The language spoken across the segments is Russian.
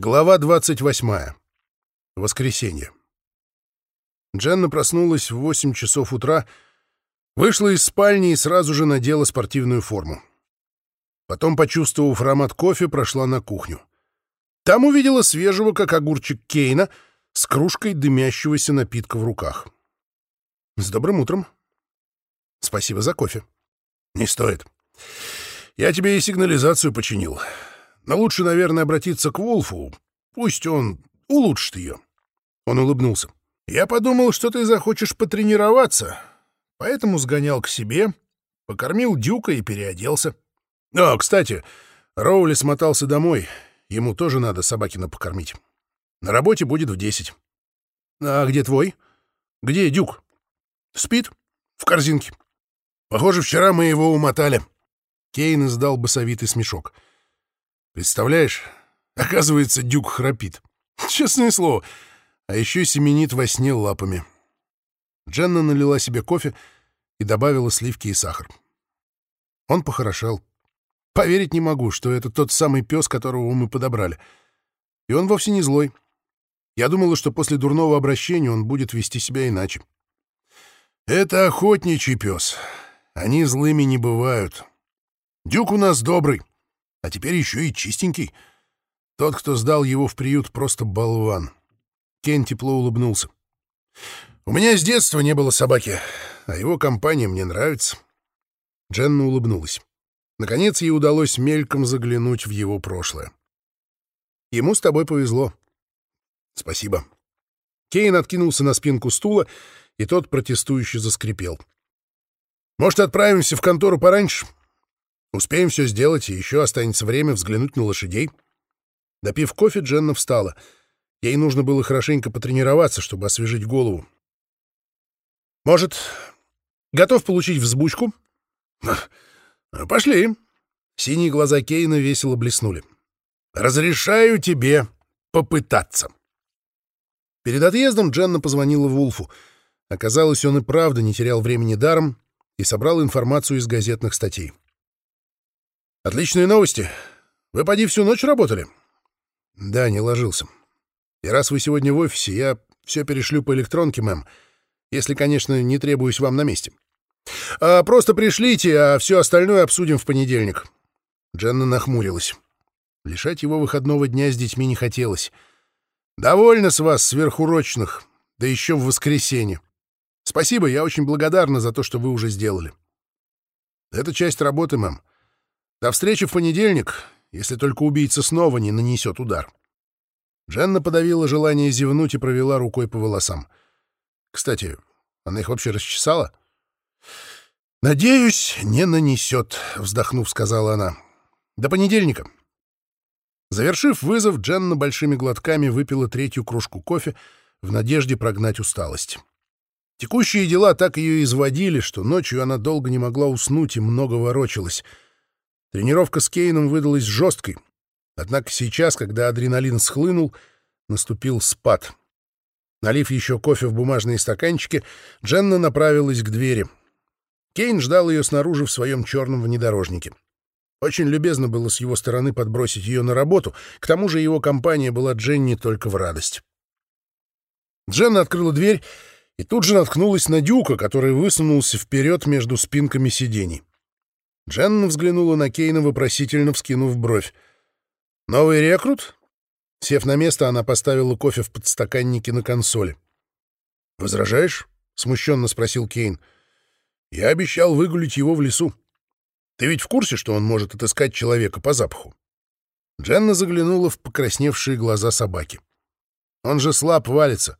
Глава 28. Воскресенье. Дженна проснулась в 8 часов утра, вышла из спальни и сразу же надела спортивную форму. Потом, почувствовав аромат кофе, прошла на кухню. Там увидела свежего, как огурчик Кейна, с кружкой дымящегося напитка в руках. «С добрым утром!» «Спасибо за кофе». «Не стоит. Я тебе и сигнализацию починил. Но лучше, наверное, обратиться к Вулфу. Пусть он улучшит ее. Он улыбнулся. Я подумал, что ты захочешь потренироваться, поэтому сгонял к себе, покормил Дюка и переоделся. О, кстати, Роули смотался домой. Ему тоже надо собакина покормить. На работе будет в десять. А где твой? Где Дюк? Спит? В корзинке. Похоже, вчера мы его умотали. Кейн издал басовитый смешок. — Представляешь, оказывается, Дюк храпит. Честное слово. А еще семенит во сне лапами. Дженна налила себе кофе и добавила сливки и сахар. Он похорошел. Поверить не могу, что это тот самый пес, которого мы подобрали. И он вовсе не злой. Я думала, что после дурного обращения он будет вести себя иначе. Это охотничий пес. Они злыми не бывают. Дюк у нас добрый а теперь еще и чистенький. Тот, кто сдал его в приют, просто болван. Кен тепло улыбнулся. «У меня с детства не было собаки, а его компания мне нравится». Дженна улыбнулась. Наконец ей удалось мельком заглянуть в его прошлое. «Ему с тобой повезло». «Спасибо». Кейн откинулся на спинку стула, и тот протестующе заскрипел. «Может, отправимся в контору пораньше? Успеем все сделать, и еще останется время взглянуть на лошадей. Допив кофе, Дженна встала. Ей нужно было хорошенько потренироваться, чтобы освежить голову. «Может, готов получить взбучку?» «Пошли». Синие глаза Кейна весело блеснули. «Разрешаю тебе попытаться». Перед отъездом Дженна позвонила Вулфу. Оказалось, он и правда не терял времени даром и собрал информацию из газетных статей. Отличные новости. Вы поди всю ночь работали? Да, не ложился. И раз вы сегодня в офисе, я все перешлю по электронке, мэм. Если, конечно, не требуюсь вам на месте. А просто пришлите, а все остальное обсудим в понедельник. Дженна нахмурилась. Лишать его выходного дня с детьми не хотелось. Довольно с вас сверхурочных, да еще в воскресенье. Спасибо, я очень благодарна за то, что вы уже сделали. Это часть работы, мэм. До встречи в понедельник, если только убийца снова не нанесет удар. Дженна подавила желание зевнуть и провела рукой по волосам. Кстати, она их вообще расчесала? «Надеюсь, не нанесет», — вздохнув, сказала она. «До понедельника». Завершив вызов, Дженна большими глотками выпила третью кружку кофе в надежде прогнать усталость. Текущие дела так ее изводили, что ночью она долго не могла уснуть и много ворочалась — Тренировка с Кейном выдалась жесткой, однако сейчас, когда адреналин схлынул, наступил спад. Налив еще кофе в бумажные стаканчики, Дженна направилась к двери. Кейн ждал ее снаружи в своем черном внедорожнике. Очень любезно было с его стороны подбросить ее на работу, к тому же его компания была Дженни только в радость. Дженна открыла дверь и тут же наткнулась на Дюка, который высунулся вперед между спинками сидений. Дженна взглянула на Кейна, вопросительно вскинув бровь. «Новый рекрут?» Сев на место, она поставила кофе в подстаканнике на консоли. «Возражаешь?» — смущенно спросил Кейн. «Я обещал выгулить его в лесу. Ты ведь в курсе, что он может отыскать человека по запаху?» Дженна заглянула в покрасневшие глаза собаки. «Он же слаб валится.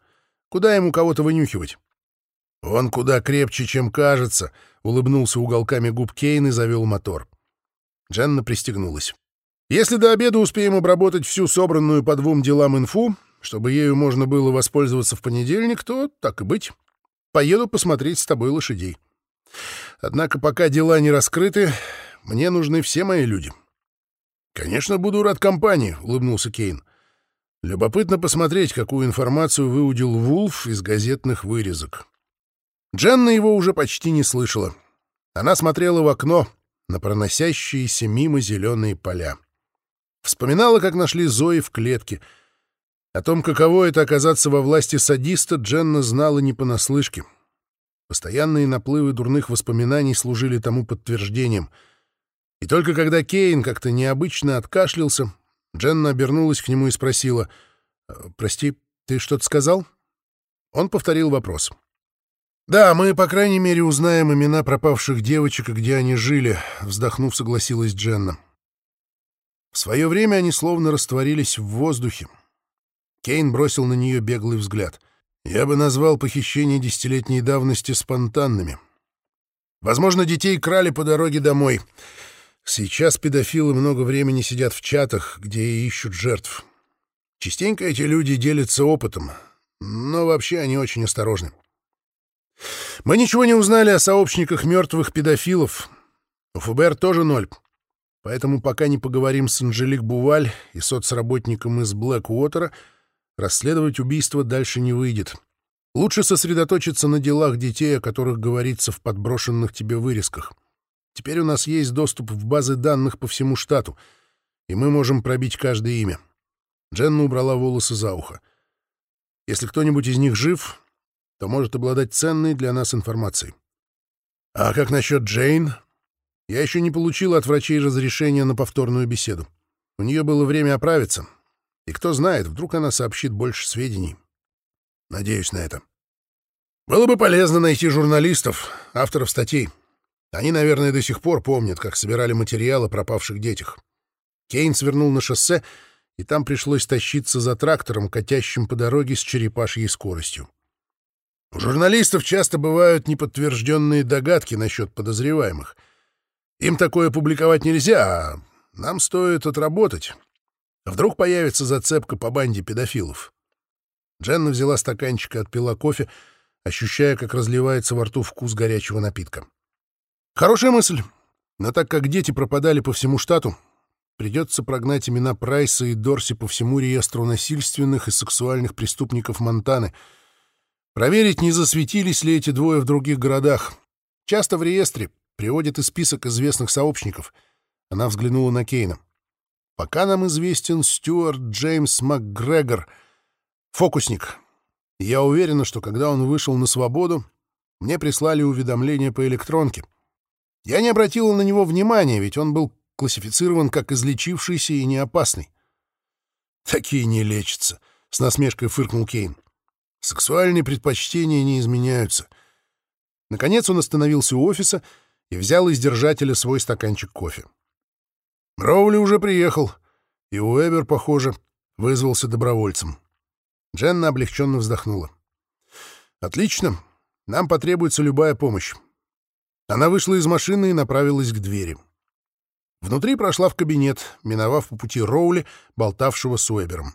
Куда ему кого-то вынюхивать?» «Он куда крепче, чем кажется», — улыбнулся уголками губ Кейн и завел мотор. Дженна пристегнулась. «Если до обеда успеем обработать всю собранную по двум делам инфу, чтобы ею можно было воспользоваться в понедельник, то, так и быть, поеду посмотреть с тобой лошадей. Однако пока дела не раскрыты, мне нужны все мои люди». «Конечно, буду рад компании», — улыбнулся Кейн. «Любопытно посмотреть, какую информацию выудил Вулф из газетных вырезок». Дженна его уже почти не слышала. Она смотрела в окно на проносящиеся мимо зеленые поля. Вспоминала, как нашли Зои в клетке. О том, каково это оказаться во власти садиста, Дженна знала не понаслышке. Постоянные наплывы дурных воспоминаний служили тому подтверждением. И только когда Кейн как-то необычно откашлялся, Дженна обернулась к нему и спросила, «Прости, ты что-то сказал?» Он повторил вопрос. «Да, мы, по крайней мере, узнаем имена пропавших девочек и где они жили», — вздохнув, согласилась Дженна. В свое время они словно растворились в воздухе. Кейн бросил на нее беглый взгляд. Я бы назвал похищение десятилетней давности спонтанными. Возможно, детей крали по дороге домой. Сейчас педофилы много времени сидят в чатах, где и ищут жертв. Частенько эти люди делятся опытом, но вообще они очень осторожны. Мы ничего не узнали о сообщниках мертвых педофилов. У ФБР тоже ноль. Поэтому пока не поговорим с Анжелик Буваль и соцработником из Блэквотера, расследовать убийство дальше не выйдет. Лучше сосредоточиться на делах детей, о которых говорится в подброшенных тебе вырезках. Теперь у нас есть доступ в базы данных по всему штату, и мы можем пробить каждое имя. Дженна убрала волосы за ухо. Если кто-нибудь из них жив, то может обладать ценной для нас информацией. А как насчет Джейн? Я еще не получил от врачей разрешения на повторную беседу. У нее было время оправиться. И кто знает, вдруг она сообщит больше сведений. Надеюсь на это. Было бы полезно найти журналистов, авторов статей. Они, наверное, до сих пор помнят, как собирали материалы о пропавших детях. Кейн свернул на шоссе, и там пришлось тащиться за трактором, катящим по дороге с черепашьей скоростью. У журналистов часто бывают неподтвержденные догадки насчет подозреваемых. Им такое публиковать нельзя, а нам стоит отработать. Вдруг появится зацепка по банде педофилов. Дженна взяла стаканчик и отпила кофе, ощущая, как разливается во рту вкус горячего напитка. Хорошая мысль. Но так как дети пропадали по всему штату, придется прогнать имена Прайса и Дорси по всему реестру насильственных и сексуальных преступников Монтаны — Проверить, не засветились ли эти двое в других городах. Часто в реестре приводят и список известных сообщников. Она взглянула на Кейна. Пока нам известен Стюарт Джеймс МакГрегор, фокусник. Я уверена, что когда он вышел на свободу, мне прислали уведомление по электронке. Я не обратила на него внимания, ведь он был классифицирован как излечившийся и неопасный. «Такие не лечатся», — с насмешкой фыркнул Кейн. Сексуальные предпочтения не изменяются. Наконец он остановился у офиса и взял из держателя свой стаканчик кофе. Роули уже приехал, и Уэбер, похоже, вызвался добровольцем. Дженна облегченно вздохнула. «Отлично. Нам потребуется любая помощь». Она вышла из машины и направилась к двери. Внутри прошла в кабинет, миновав по пути Роули, болтавшего с Уэбером.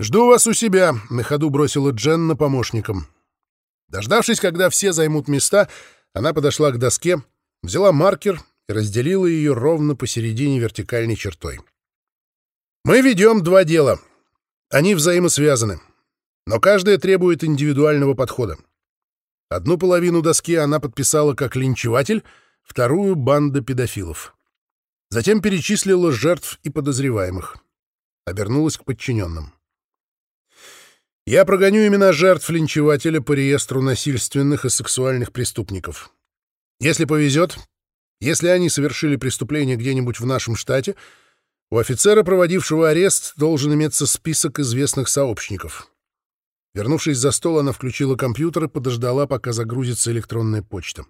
«Жду вас у себя», — на ходу бросила Дженна помощникам. Дождавшись, когда все займут места, она подошла к доске, взяла маркер и разделила ее ровно посередине вертикальной чертой. «Мы ведем два дела. Они взаимосвязаны, но каждое требует индивидуального подхода. Одну половину доски она подписала как линчеватель, вторую — банда педофилов. Затем перечислила жертв и подозреваемых. Обернулась к подчиненным. Я прогоню имена жертв линчевателя по реестру насильственных и сексуальных преступников. Если повезет, если они совершили преступление где-нибудь в нашем штате, у офицера, проводившего арест, должен иметься список известных сообщников. Вернувшись за стол, она включила компьютер и подождала, пока загрузится электронная почта.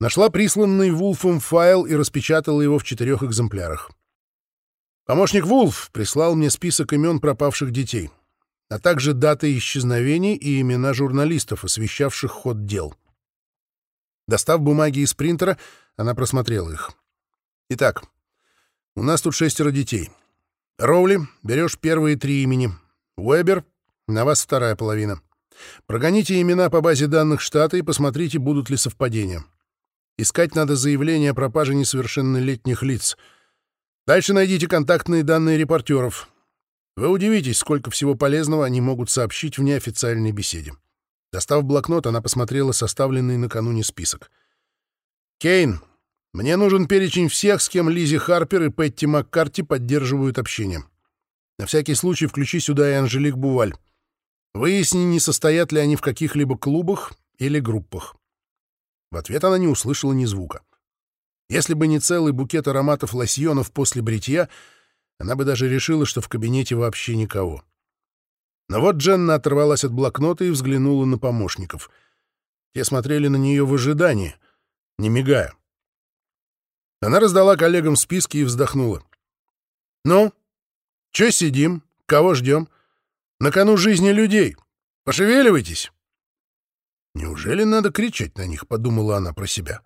Нашла присланный Вулфом файл и распечатала его в четырех экземплярах. Помощник Вулф прислал мне список имен пропавших детей — а также даты исчезновений и имена журналистов, освещавших ход дел. Достав бумаги из принтера, она просмотрела их. Итак, у нас тут шестеро детей. Роули, берешь первые три имени. Уэбер, на вас вторая половина. Прогоните имена по базе данных штата и посмотрите, будут ли совпадения. Искать надо заявление о пропаже несовершеннолетних лиц. Дальше найдите контактные данные репортеров. Вы удивитесь, сколько всего полезного они могут сообщить в неофициальной беседе. Достав блокнот, она посмотрела составленный накануне список. «Кейн, Мне нужен перечень всех, с кем Лизи Харпер и Петти Маккарти поддерживают общение. На всякий случай включи сюда и Анжелик Буваль. Выясни, не состоят ли они в каких-либо клубах или группах. В ответ она не услышала ни звука. Если бы не целый букет ароматов лосьонов после бритья, она бы даже решила, что в кабинете вообще никого. Но вот Дженна оторвалась от блокнота и взглянула на помощников. Те смотрели на нее в ожидании, не мигая. Она раздала коллегам списки и вздохнула. «Ну, чё сидим? Кого ждем? На кону жизни людей. Пошевеливайтесь!» «Неужели надо кричать на них?» — подумала она про себя.